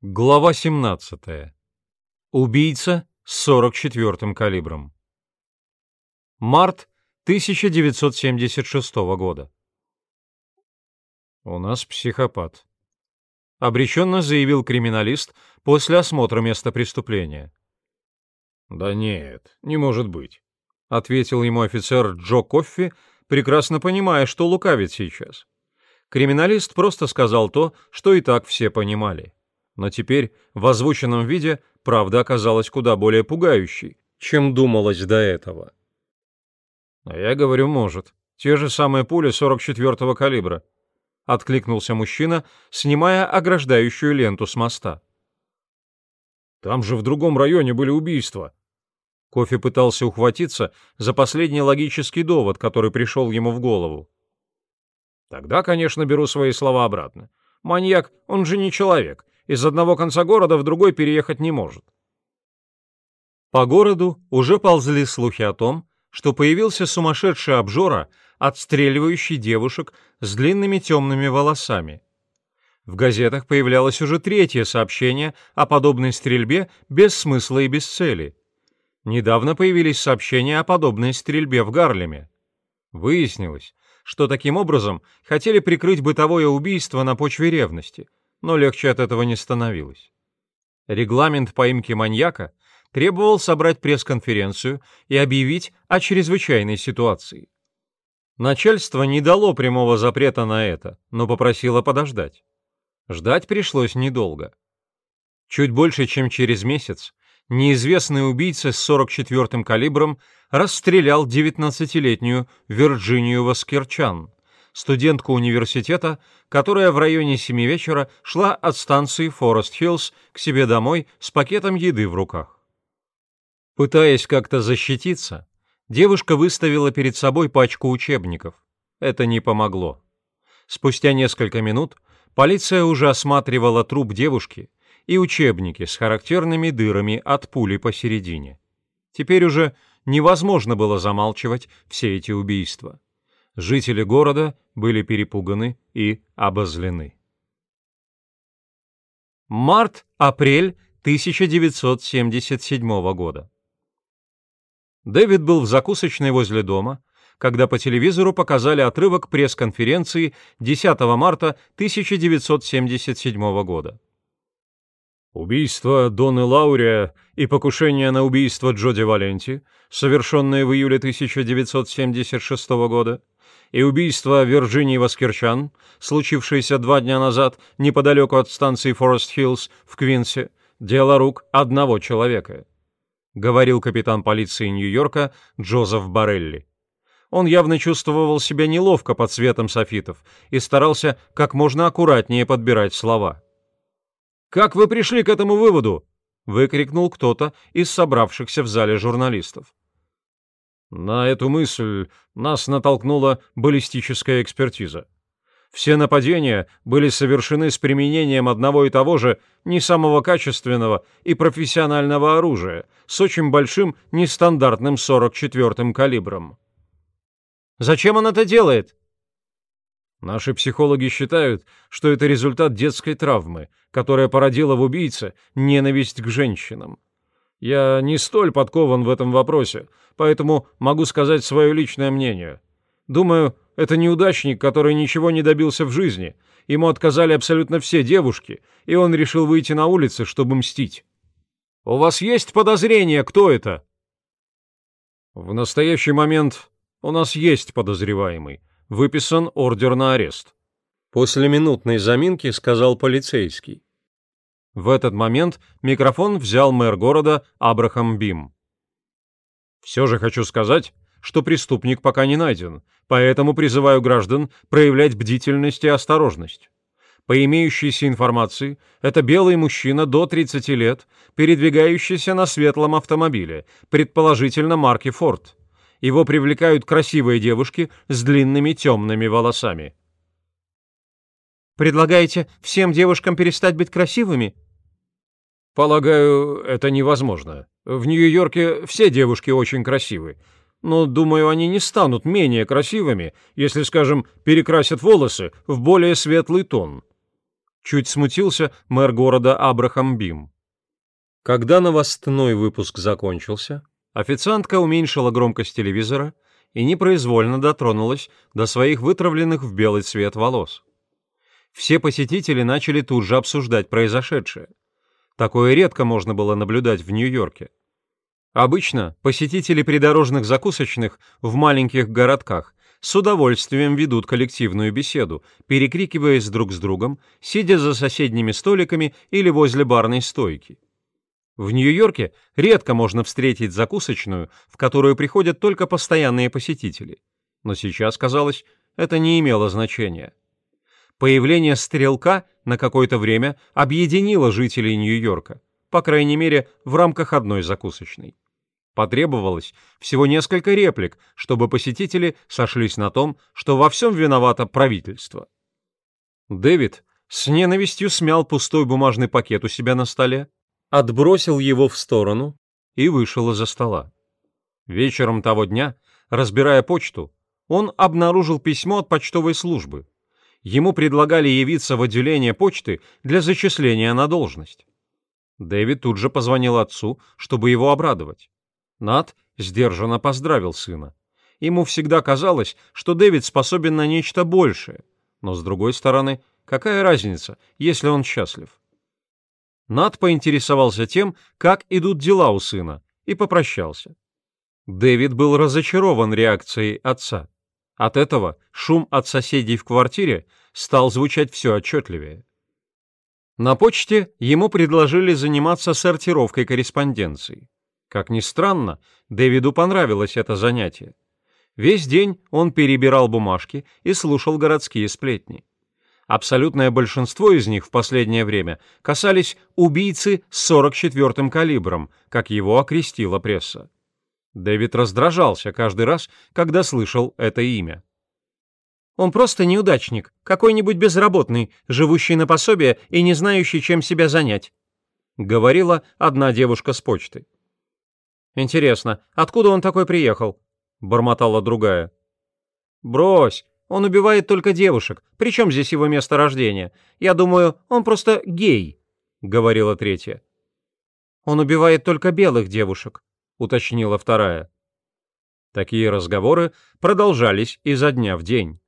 Глава 17. Убийца с 44-м калибром. Март 1976 года. «У нас психопат», — обреченно заявил криминалист после осмотра места преступления. «Да нет, не может быть», — ответил ему офицер Джо Коффи, прекрасно понимая, что лукавит сейчас. Криминалист просто сказал то, что и так все понимали но теперь в озвученном виде правда оказалась куда более пугающей, чем думалось до этого. «А я говорю, может. Те же самые пули 44-го калибра», — откликнулся мужчина, снимая ограждающую ленту с моста. «Там же в другом районе были убийства». Кофе пытался ухватиться за последний логический довод, который пришел ему в голову. «Тогда, конечно, беру свои слова обратно. Маньяк, он же не человек, из одного конца города в другой переехать не может. По городу уже ползли слухи о том, что появился сумасшедший обжора, отстреливающий девушек с длинными темными волосами. В газетах появлялось уже третье сообщение о подобной стрельбе без смысла и без цели. Недавно появились сообщения о подобной стрельбе в Гарлеме. Выяснилось, что таким образом хотели прикрыть бытовое убийство на почве ревности – но легче от этого не становилось. Регламент поимки маньяка требовал собрать пресс-конференцию и объявить о чрезвычайной ситуации. Начальство не дало прямого запрета на это, но попросило подождать. Ждать пришлось недолго. Чуть больше, чем через месяц, неизвестный убийца с 44-м калибром расстрелял 19-летнюю Вирджинию Воскерчан, студентку университета, которая в районе семи вечера шла от станции Форест-Хиллз к себе домой с пакетом еды в руках. Пытаясь как-то защититься, девушка выставила перед собой пачку учебников. Это не помогло. Спустя несколько минут полиция уже осматривала труп девушки и учебники с характерными дырами от пули посередине. Теперь уже невозможно было замалчивать все эти убийства. Жители города были перепуганы и обозлены. Март-апрель 1977 года. Дэвид был в закусочной возле дома, когда по телевизору показали отрывок пресс-конференции 10 марта 1977 года. Убийство Доны Лаурия и покушение на убийство Джоди Валенти, совершенное в июле 1976 года, и убийство Вирджинии Воскерчан, случившееся два дня назад неподалеку от станции Форест-Хиллз в Квинсе, дело рук одного человека, говорил капитан полиции Нью-Йорка Джозеф Барелли. Он явно чувствовал себя неловко под светом софитов и старался как можно аккуратнее подбирать слова. «Как вы пришли к этому выводу?» — выкрикнул кто-то из собравшихся в зале журналистов. На эту мысль нас натолкнула баллистическая экспертиза. Все нападения были совершены с применением одного и того же не самого качественного и профессионального оружия с очень большим нестандартным 44-м калибром. Зачем он это делает? Наши психологи считают, что это результат детской травмы, которая породила в убийце ненависть к женщинам. Я не столь подкован в этом вопросе, поэтому могу сказать свое личное мнение. Думаю, это неудачник, который ничего не добился в жизни. Ему отказали абсолютно все девушки, и он решил выйти на улицы, чтобы мстить. У вас есть подозрение, кто это? В настоящий момент у нас есть подозреваемый. Выписан ордер на арест. После минутной заминки сказал полицейский. В этот момент микрофон взял мэр города Абрахам Бим. «Все же хочу сказать, что преступник пока не найден, поэтому призываю граждан проявлять бдительность и осторожность. По имеющейся информации, это белый мужчина до 30 лет, передвигающийся на светлом автомобиле, предположительно марки Ford. Его привлекают красивые девушки с длинными темными волосами. «Предлагаете всем девушкам перестать быть красивыми?» Полагаю, это невозможно. В Нью-Йорке все девушки очень красивы. Но, думаю, они не станут менее красивыми, если, скажем, перекрасят волосы в более светлый тон. Чуть смутился мэр города Абрахам Бим. Когда новостной выпуск закончился, официантка уменьшила громкость телевизора и непроизвольно дотронулась до своих вытравленных в белый цвет волос. Все посетители начали тут же обсуждать произошедшее. Такое редко можно было наблюдать в Нью-Йорке. Обычно посетители придорожных закусочных в маленьких городках с удовольствием ведут коллективную беседу, перекрикиваясь друг с другом, сидя за соседними столиками или возле барной стойки. В Нью-Йорке редко можно встретить закусочную, в которую приходят только постоянные посетители. Но сейчас, казалось, это не имело значения. Появление стрелка на какое-то время объединило жителей Нью-Йорка, по крайней мере, в рамках одной закусочной. Потребовалось всего несколько реплик, чтобы посетители сошлись на том, что во всем виновато правительство. Дэвид с ненавистью смял пустой бумажный пакет у себя на столе, отбросил его в сторону и вышел из-за стола. Вечером того дня, разбирая почту, он обнаружил письмо от почтовой службы. Ему предлагали явиться в отделение почты для зачисления на должность. Дэвид тут же позвонил отцу, чтобы его обрадовать. Нат сдержанно поздравил сына. Ему всегда казалось, что Дэвид способен на нечто большее, но, с другой стороны, какая разница, если он счастлив? Нат поинтересовался тем, как идут дела у сына, и попрощался. Дэвид был разочарован реакцией отца. От этого шум от соседей в квартире стал звучать все отчетливее. На почте ему предложили заниматься сортировкой корреспонденции. Как ни странно, Дэвиду понравилось это занятие. Весь день он перебирал бумажки и слушал городские сплетни. Абсолютное большинство из них в последнее время касались убийцы с 44-м калибром, как его окрестила пресса. Дэвид раздражался каждый раз, когда слышал это имя. Он просто неудачник, какой-нибудь безработный, живущий на пособие и не знающий, чем себя занять», — говорила одна девушка с почты. «Интересно, откуда он такой приехал?» — бормотала другая. «Брось, он убивает только девушек. Причем здесь его место рождения? Я думаю, он просто гей», — говорила третья. «Он убивает только белых девушек», — уточнила вторая. Такие разговоры продолжались изо дня в день.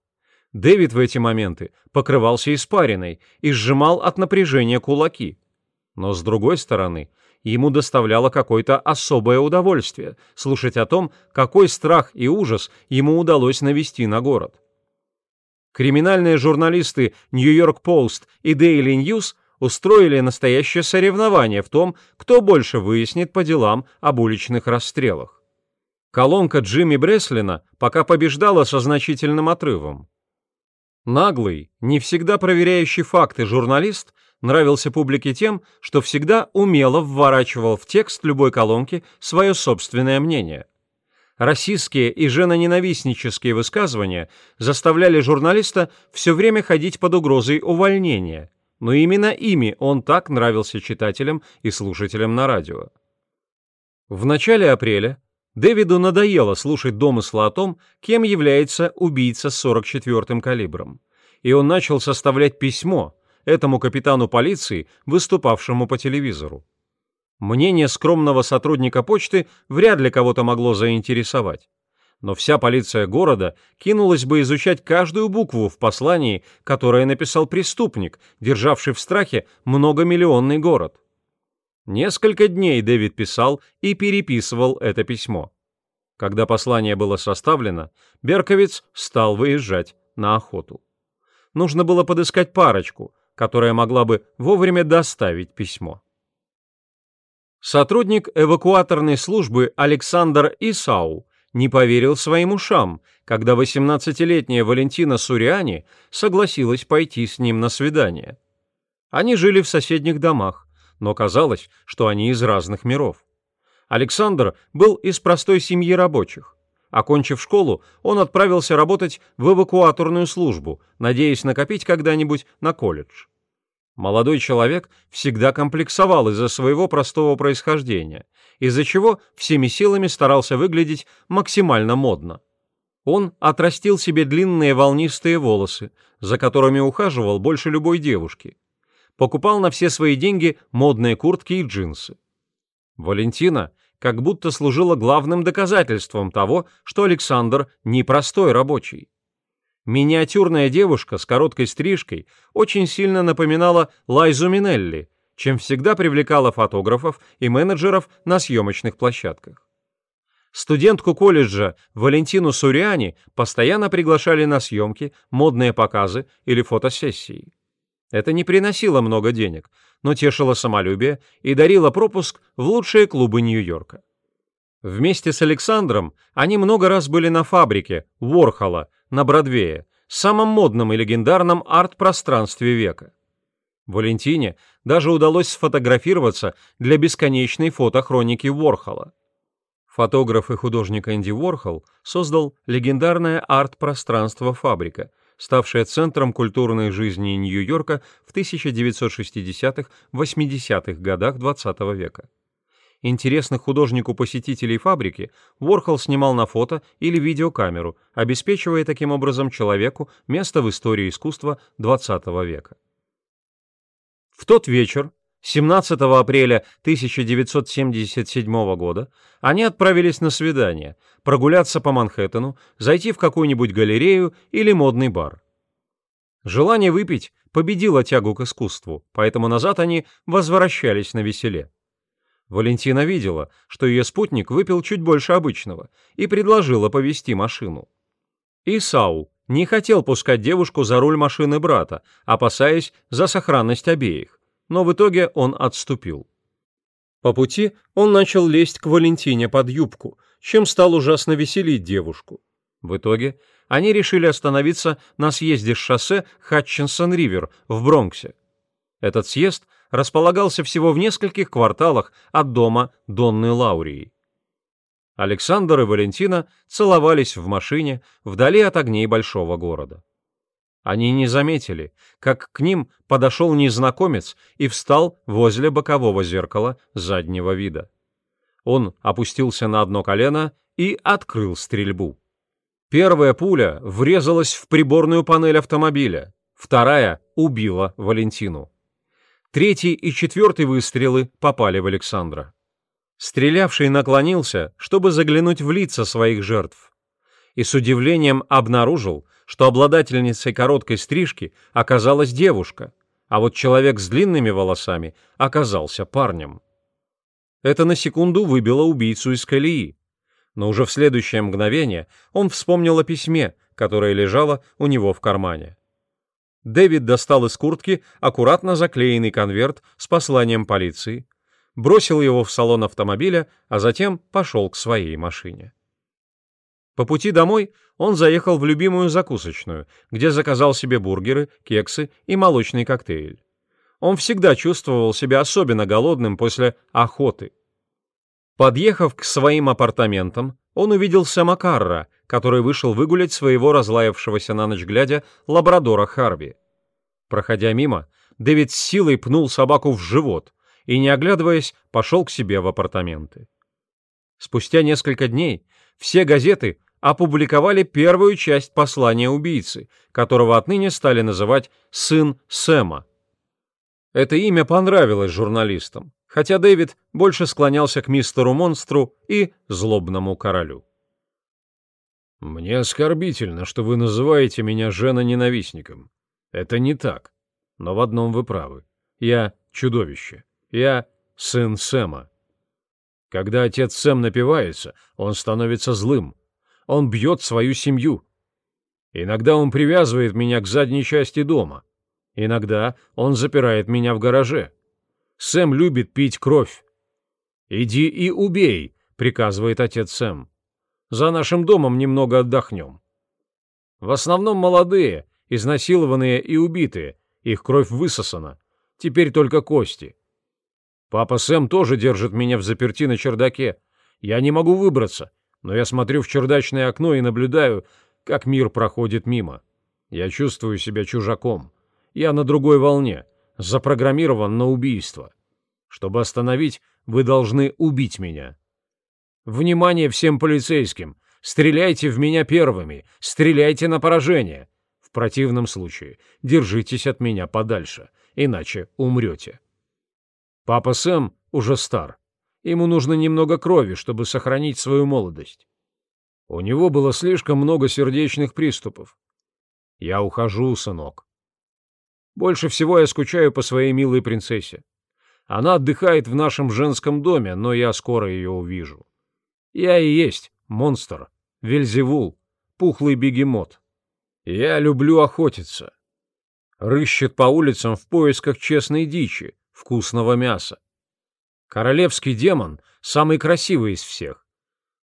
Дэвид в эти моменты покрывался испариной и сжимал от напряжения кулаки. Но, с другой стороны, ему доставляло какое-то особое удовольствие слушать о том, какой страх и ужас ему удалось навести на город. Криминальные журналисты Нью-Йорк Пост и Daily News устроили настоящее соревнование в том, кто больше выяснит по делам об уличных расстрелах. Колонка Джимми Бреслина пока побеждала со значительным отрывом. Наглый, не всегда проверяющий факты журналист нравился публике тем, что всегда умело вворачивал в текст любой колонки свое собственное мнение. Расистские и женоненавистнические высказывания заставляли журналиста все время ходить под угрозой увольнения, но именно ими он так нравился читателям и слушателям на радио. В начале апреля Дэвиду надоело слушать домыслы о том, кем является убийца с 44-м калибром, и он начал составлять письмо этому капитану полиции, выступавшему по телевизору. Мнение скромного сотрудника почты вряд ли кого-то могло заинтересовать. Но вся полиция города кинулась бы изучать каждую букву в послании, которое написал преступник, державший в страхе многомиллионный город. Несколько дней Дэвид писал и переписывал это письмо. Когда послание было составлено, Берковиц стал выезжать на охоту. Нужно было подыскать парочку, которая могла бы вовремя доставить письмо. Сотрудник эвакуаторной службы Александр Исау не поверил своим ушам, когда 18-летняя Валентина Суриани согласилась пойти с ним на свидание. Они жили в соседних домах, но казалось, что они из разных миров. Александр был из простой семьи рабочих. Окончив школу, он отправился работать в эвакуаторную службу, надеясь накопить когда-нибудь на колледж. Молодой человек всегда комплексовал из-за своего простого происхождения, из-за чего всеми силами старался выглядеть максимально модно. Он отрастил себе длинные волнистые волосы, за которыми ухаживал больше любой девушки. покупал на все свои деньги модные куртки и джинсы. Валентина как будто служила главным доказательством того, что Александр непростой рабочий. Миниатюрная девушка с короткой стрижкой очень сильно напоминала Лайзу Минелли, чем всегда привлекала фотографов и менеджеров на съемочных площадках. Студентку колледжа Валентину Суриани постоянно приглашали на съемки, модные показы или фотосессии. Это не приносило много денег, но тешило самолюбие и дарило пропуск в лучшие клубы Нью-Йорка. Вместе с Александром они много раз были на фабрике Ворхола на Бродвее, самом модном и легендарном арт-пространстве века. Валентине даже удалось сфотографироваться для бесконечной фотохроники Ворхола. Фотограф и художник Энди Ворхол создал легендарное арт-пространство «Фабрика», ставшая центром культурной жизни Нью-Йорка в 1960-80-х годах XX -го века. Интересных художнику-посетителей фабрики Ворхол снимал на фото или видеокамеру, обеспечивая таким образом человеку место в истории искусства XX века. В тот вечер, 17 апреля 1977 года, они отправились на свидание, прогуляться по Манхэттену, зайти в какую-нибудь галерею или модный бар. Желание выпить победило тягу к искусству, поэтому назад они возвращались на веселе. Валентина видела, что ее спутник выпил чуть больше обычного и предложила повести машину. Исау не хотел пускать девушку за руль машины брата, опасаясь за сохранность обеих но в итоге он отступил. По пути он начал лезть к Валентине под юбку, чем стал ужасно веселить девушку. В итоге они решили остановиться на съезде с шоссе Хатчинсон-Ривер в Бронксе. Этот съезд располагался всего в нескольких кварталах от дома Донны Лаурии. Александр и Валентина целовались в машине вдали от огней большого города. Они не заметили, как к ним подошел незнакомец и встал возле бокового зеркала заднего вида. Он опустился на одно колено и открыл стрельбу. Первая пуля врезалась в приборную панель автомобиля, вторая убила Валентину. Третий и четвертый выстрелы попали в Александра. Стрелявший наклонился, чтобы заглянуть в лица своих жертв, и с удивлением обнаружил, что обладательницей короткой стрижки оказалась девушка, а вот человек с длинными волосами оказался парнем. Это на секунду выбило убийцу из колеи, но уже в следующее мгновение он вспомнил о письме, которое лежало у него в кармане. Дэвид достал из куртки аккуратно заклеенный конверт с посланием полиции, бросил его в салон автомобиля, а затем пошел к своей машине. По пути домой он заехал в любимую закусочную, где заказал себе бургеры, кексы и молочный коктейль. Он всегда чувствовал себя особенно голодным после охоты. Подъехав к своим апартаментам, он увидел Сэма Карра, который вышел выгулять своего разлаявшегося на ночь глядя лабрадора Харви. Проходя мимо, Дэвид с силой пнул собаку в живот и, не оглядываясь, пошел к себе в апартаменты. Спустя несколько дней все газеты опубликовали первую часть послания убийцы, которого отныне стали называть «сын Сэма». Это имя понравилось журналистам, хотя Дэвид больше склонялся к мистеру-монстру и злобному королю. «Мне оскорбительно, что вы называете меня жена-ненавистником. Это не так. Но в одном вы правы. Я чудовище. Я сын Сэма. Когда отец Сэм напивается, он становится злым, он бьет свою семью. Иногда он привязывает меня к задней части дома. Иногда он запирает меня в гараже. Сэм любит пить кровь. «Иди и убей», — приказывает отец Сэм. «За нашим домом немного отдохнем». В основном молодые, изнасилованные и убитые, их кровь высосана. Теперь только кости. Папа Сэм тоже держит меня в заперти на чердаке. Я не могу выбраться но я смотрю в чердачное окно и наблюдаю, как мир проходит мимо. Я чувствую себя чужаком. Я на другой волне, запрограммирован на убийство. Чтобы остановить, вы должны убить меня. Внимание всем полицейским! Стреляйте в меня первыми! Стреляйте на поражение! В противном случае держитесь от меня подальше. иначе умрете. Папа Сэм уже стар. Ему нужно немного крови, чтобы сохранить свою молодость. У него было слишком много сердечных приступов. Я ухожу, сынок. Больше всего я скучаю по своей милой принцессе. Она отдыхает в нашем женском доме, но я скоро ее увижу. Я и есть монстр, Вельзевул, пухлый бегемот. Я люблю охотиться. Рыщет по улицам в поисках честной дичи, вкусного мяса. Королевский демон — самый красивый из всех.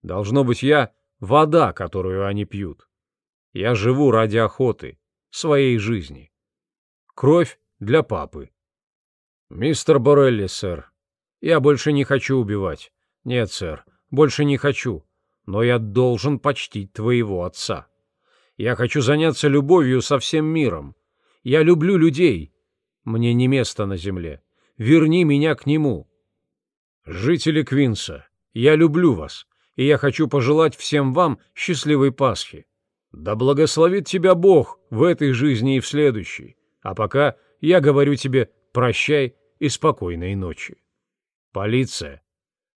Должно быть, я — вода, которую они пьют. Я живу ради охоты, своей жизни. Кровь для папы. «Мистер Борелли, сэр, я больше не хочу убивать. Нет, сэр, больше не хочу. Но я должен почтить твоего отца. Я хочу заняться любовью со всем миром. Я люблю людей. Мне не место на земле. Верни меня к нему. Жители Квинса, я люблю вас, и я хочу пожелать всем вам счастливой Пасхи. Да благословит тебя Бог в этой жизни и в следующей. А пока я говорю тебе прощай и спокойной ночи. Полиция,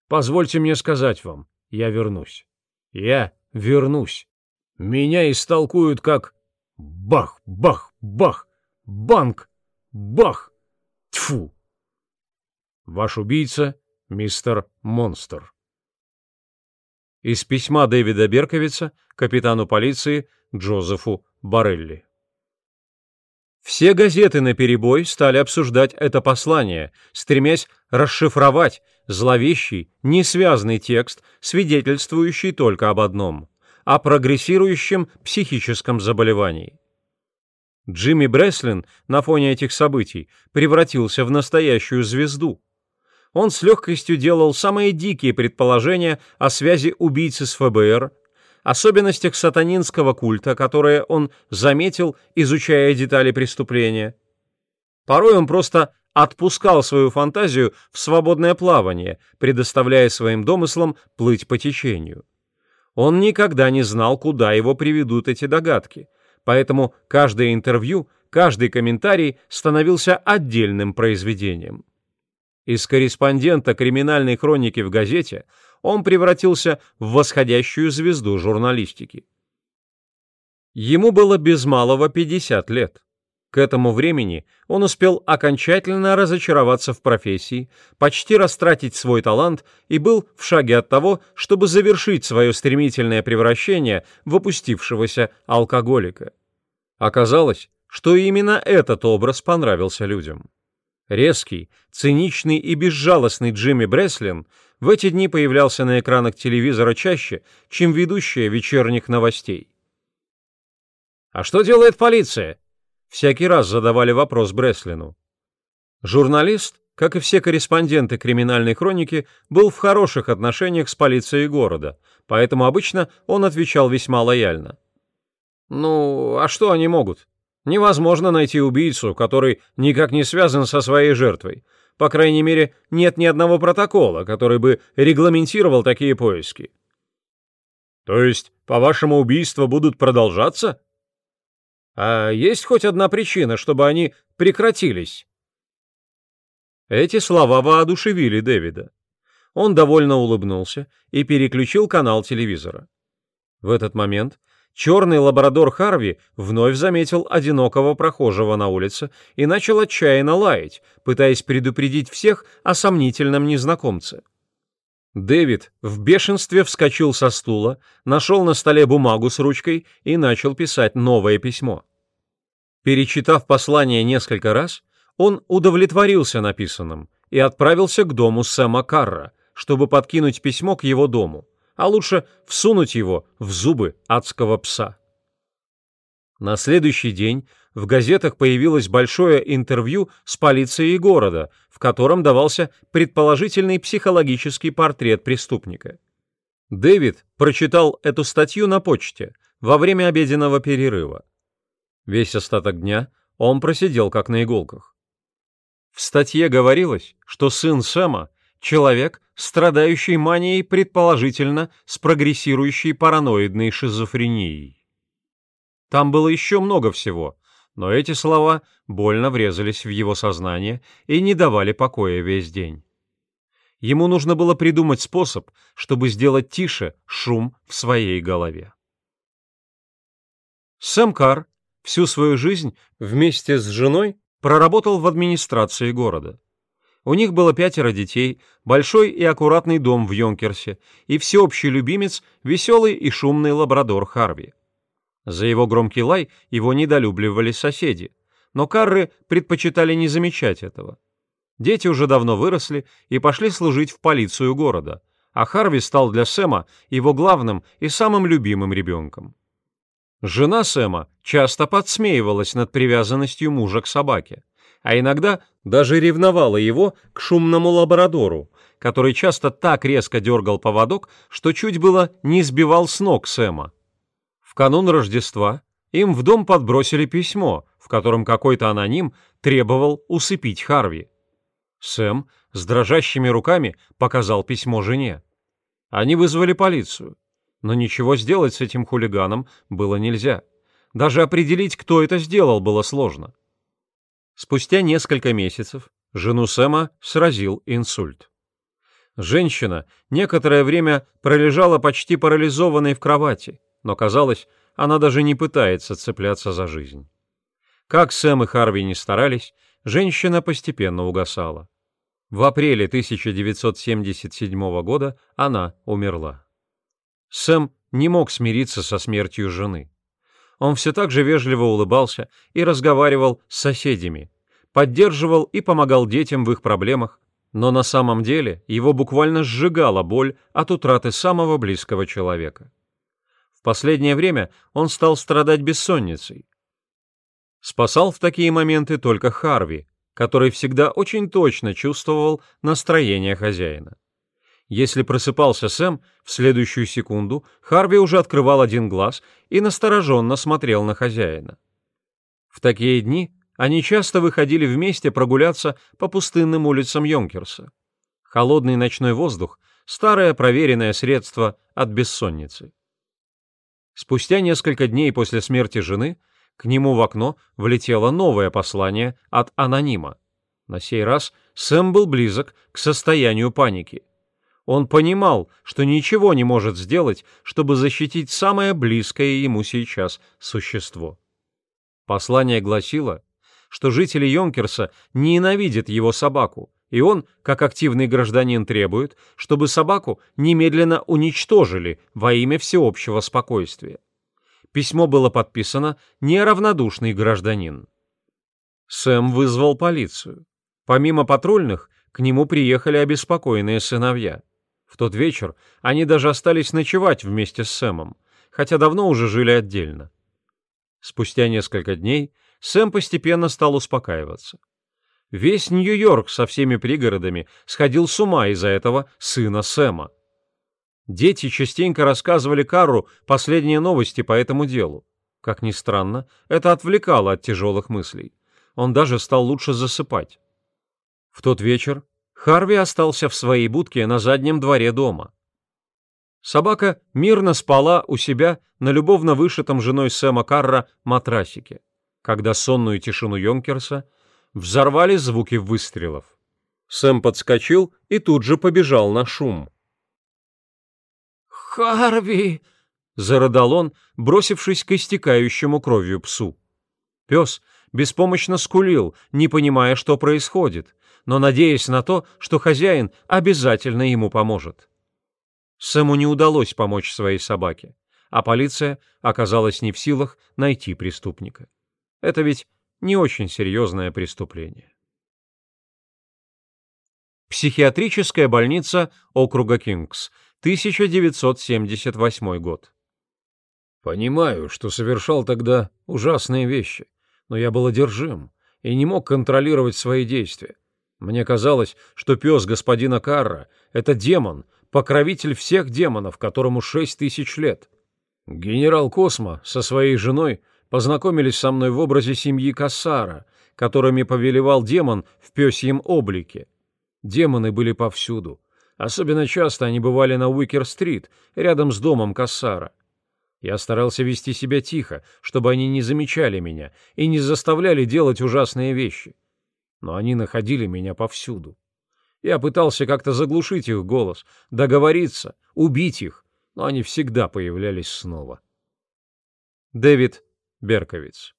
позвольте мне сказать вам, я вернусь. Я вернусь. Меня истолкуют как бах, бах, бах, банк, бах, тьфу. Ваш убийца, мистер Монстр. Из письма Дэвида Берковица капитану полиции Джозефу Барелли. Все газеты наперебой стали обсуждать это послание, стремясь расшифровать зловещий, несвязный текст, свидетельствующий только об одном – о прогрессирующем психическом заболевании. Джимми Бреслин на фоне этих событий превратился в настоящую звезду. Он с легкостью делал самые дикие предположения о связи убийцы с ФБР – особенностях сатанинского культа, которые он заметил, изучая детали преступления. Порой он просто отпускал свою фантазию в свободное плавание, предоставляя своим домыслам плыть по течению. Он никогда не знал, куда его приведут эти догадки, поэтому каждое интервью, каждый комментарий становился отдельным произведением. Из корреспондента криминальной хроники в газете он превратился в восходящую звезду журналистики. Ему было без малого 50 лет. К этому времени он успел окончательно разочароваться в профессии, почти растратить свой талант и был в шаге от того, чтобы завершить свое стремительное превращение в опустившегося алкоголика. Оказалось, что именно этот образ понравился людям. Резкий, циничный и безжалостный Джимми Бреслин в эти дни появлялся на экранах телевизора чаще, чем ведущая вечерних новостей. «А что делает полиция?» Всякий раз задавали вопрос Бреслину. Журналист, как и все корреспонденты криминальной хроники, был в хороших отношениях с полицией города, поэтому обычно он отвечал весьма лояльно. «Ну, а что они могут? Невозможно найти убийцу, который никак не связан со своей жертвой. По крайней мере, нет ни одного протокола, который бы регламентировал такие поиски. То есть, по-вашему, убийства будут продолжаться? А есть хоть одна причина, чтобы они прекратились? Эти слова воодушевили Дэвида. Он довольно улыбнулся и переключил канал телевизора. В этот момент Черный лабрадор Харви вновь заметил одинокого прохожего на улице и начал отчаянно лаять, пытаясь предупредить всех о сомнительном незнакомце. Дэвид в бешенстве вскочил со стула, нашел на столе бумагу с ручкой и начал писать новое письмо. Перечитав послание несколько раз, он удовлетворился написанным и отправился к дому Сэма Карра, чтобы подкинуть письмо к его дому а лучше всунуть его в зубы адского пса. На следующий день в газетах появилось большое интервью с полицией города, в котором давался предположительный психологический портрет преступника. Дэвид прочитал эту статью на почте во время обеденного перерыва. Весь остаток дня он просидел как на иголках. В статье говорилось, что сын Сэма человек, страдающий манией предположительно с прогрессирующей параноидной шизофренией. Там было еще много всего, Но эти слова больно врезались в его сознание и не давали покоя весь день. Ему нужно было придумать способ, чтобы сделать тише шум в своей голове. Сэм Кар всю свою жизнь вместе с женой проработал в администрации города. У них было пятеро детей, большой и аккуратный дом в Йонкерсе и всеобщий любимец, веселый и шумный лабрадор Харви. За его громкий лай его недолюбливали соседи, но Карры предпочитали не замечать этого. Дети уже давно выросли и пошли служить в полицию города, а Харви стал для Сэма его главным и самым любимым ребенком. Жена Сэма часто подсмеивалась над привязанностью мужа к собаке, а иногда даже ревновала его к шумному лабрадору, который часто так резко дергал поводок, что чуть было не сбивал с ног Сэма. В канун Рождества им в дом подбросили письмо, в котором какой-то аноним требовал усыпить Харви. Сэм с дрожащими руками показал письмо жене. Они вызвали полицию, но ничего сделать с этим хулиганом было нельзя. Даже определить, кто это сделал, было сложно. Спустя несколько месяцев жену Сэма сразил инсульт. Женщина некоторое время пролежала почти парализованной в кровати, но казалось, она даже не пытается цепляться за жизнь. Как Сэм и Харви не старались, женщина постепенно угасала. В апреле 1977 года она умерла. Сэм не мог смириться со смертью жены. Он все так же вежливо улыбался и разговаривал с соседями, поддерживал и помогал детям в их проблемах, но на самом деле его буквально сжигала боль от утраты самого близкого человека. В последнее время он стал страдать бессонницей. Спасал в такие моменты только Харви, который всегда очень точно чувствовал настроение хозяина. Если просыпался Сэм, в следующую секунду Харви уже открывал один глаз и настороженно смотрел на хозяина. В такие дни они часто выходили вместе прогуляться по пустынным улицам Йонкерса. Холодный ночной воздух — старое проверенное средство от бессонницы. Спустя несколько дней после смерти жены к нему в окно влетело новое послание от анонима. На сей раз Сэм был близок к состоянию паники — он понимал, что ничего не может сделать, чтобы защитить самое близкое ему сейчас существо. Послание гласило, что жители Йонкерса ненавидят его собаку, и он, как активный гражданин, требует, чтобы собаку немедленно уничтожили во имя всеобщего спокойствия. Письмо было подписано «Неравнодушный гражданин». Сэм вызвал полицию. Помимо патрульных, к нему приехали обеспокоенные сыновья. В тот вечер они даже остались ночевать вместе с Сэмом, хотя давно уже жили отдельно. Спустя несколько дней Сэм постепенно стал успокаиваться. Весь Нью-Йорк со всеми пригородами сходил с ума из-за этого сына Сэма. Дети частенько рассказывали Кару последние новости по этому делу. Как ни странно, это отвлекало от тяжелых мыслей. Он даже стал лучше засыпать. В тот вечер Харви остался в своей будке на заднем дворе дома. Собака мирно спала у себя на любовно вышитом женой Сэма Карра матрасике, когда сонную тишину Йонкерса взорвали звуки выстрелов. Сэм подскочил и тут же побежал на шум. «Харви!» — зарыдал он, бросившись к истекающему кровью псу. Пес беспомощно скулил, не понимая, что происходит, но надеясь на то, что хозяин обязательно ему поможет. Сэму не удалось помочь своей собаке, а полиция оказалась не в силах найти преступника. Это ведь не очень серьезное преступление. Психиатрическая больница округа Кингс, 1978 год. Понимаю, что совершал тогда ужасные вещи, но я был одержим и не мог контролировать свои действия. Мне казалось, что пес господина Карра — это демон, покровитель всех демонов, которому шесть тысяч лет. Генерал Космо со своей женой познакомились со мной в образе семьи Кассара, которыми повелевал демон в пёсьем облике. Демоны были повсюду. Особенно часто они бывали на Уикер-стрит, рядом с домом Кассара. Я старался вести себя тихо, чтобы они не замечали меня и не заставляли делать ужасные вещи. Но они находили меня повсюду. Я пытался как-то заглушить их голос, договориться, убить их, но они всегда появлялись снова. Дэвид Берковиц